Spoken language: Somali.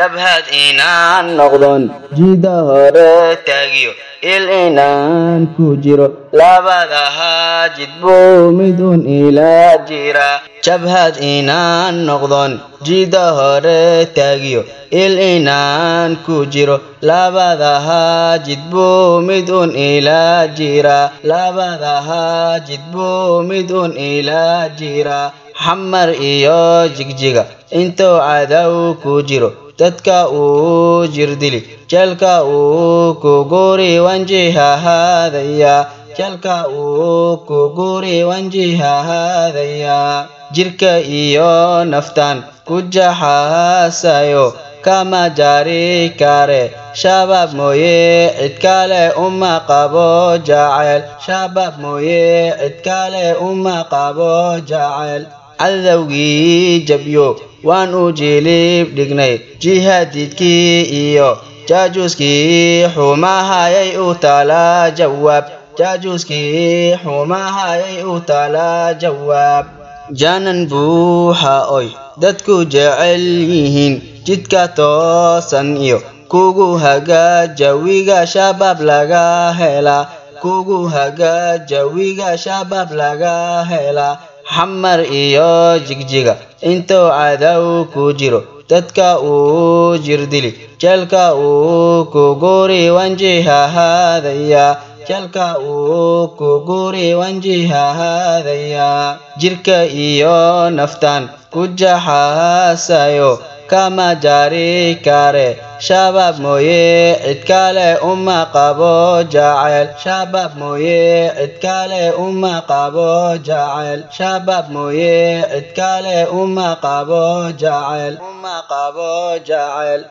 jabhad inaan noqdon jida hore taagiyo il inaan ku jiro labadaha jidbuu midun ila jira jabhad inaan noqdon jida hore taagiyo il inaan ku jiro labadaha jidbuu midun ila jira labadaha jidbuu midun ila jira xamar iyo jigjiga intuu cadow ku jiro dadka uu jirdili jeelka uu ku guri wanjihahadaya jeelka uu ku guri wanjihahadaya jirka iyo naftan ku jaxasayo kama jari kare shabaab mooye cid kale uma qabo jacayl shabaab mooye cid kale uma qabo jacayl cadowgii jabyo waan u jilib dhignay. Jihaadidkii iyo jaajuuskii xumahayay u tala jawaab. Jaajuuskii xumahayay u tala jawaab. Jaanan buuxa oy dadku jecel yihiin. Jidka toosan iyo kugu haga jawiga shabaab laga helaa kugu haga jawiga shabaab laga helaa xamar iyo jigjiga. Intuu cadow ku jiro dadka uu jirdili. Jeelka uu ku guri wanjihahadaya jeelka uu ku guri wanjihahadaya jirka iyo naftan ku jaxasayo kama jari kare shabaab mooye cid kale uma qabo jacayl shabaab mooye cid kale uma qabo jacayl shabaab mooye cid kale uma qabo jacayl uma qabo jacayl